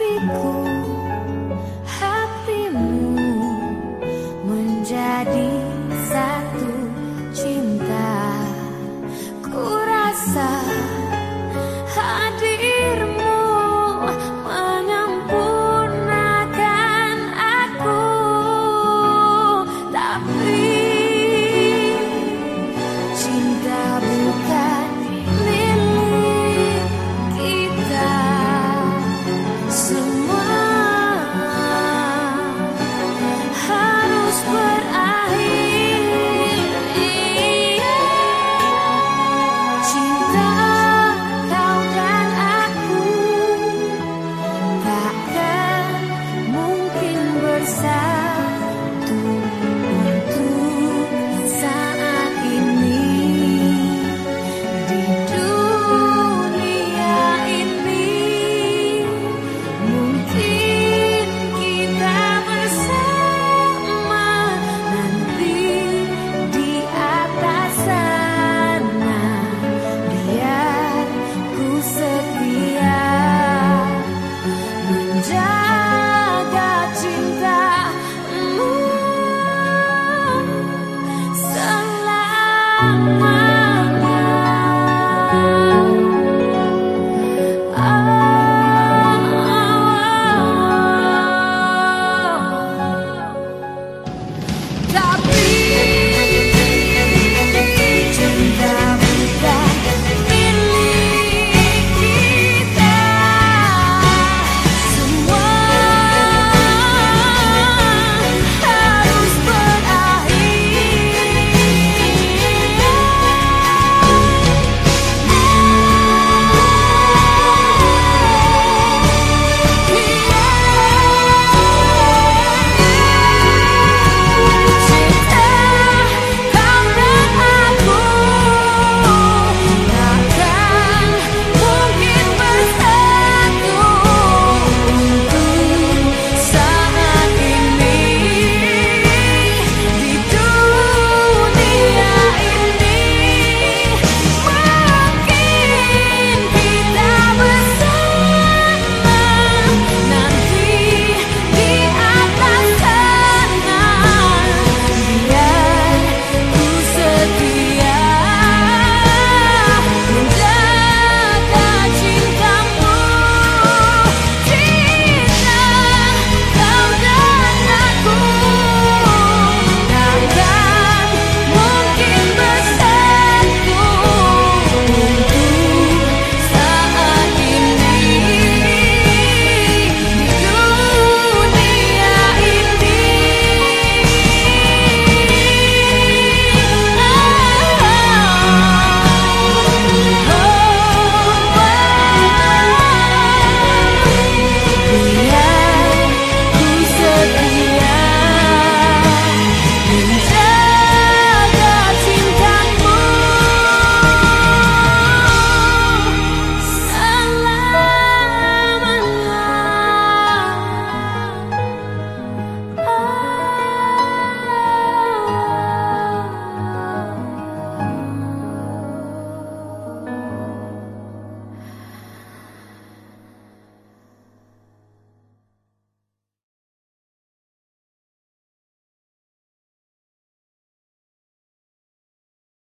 be cool.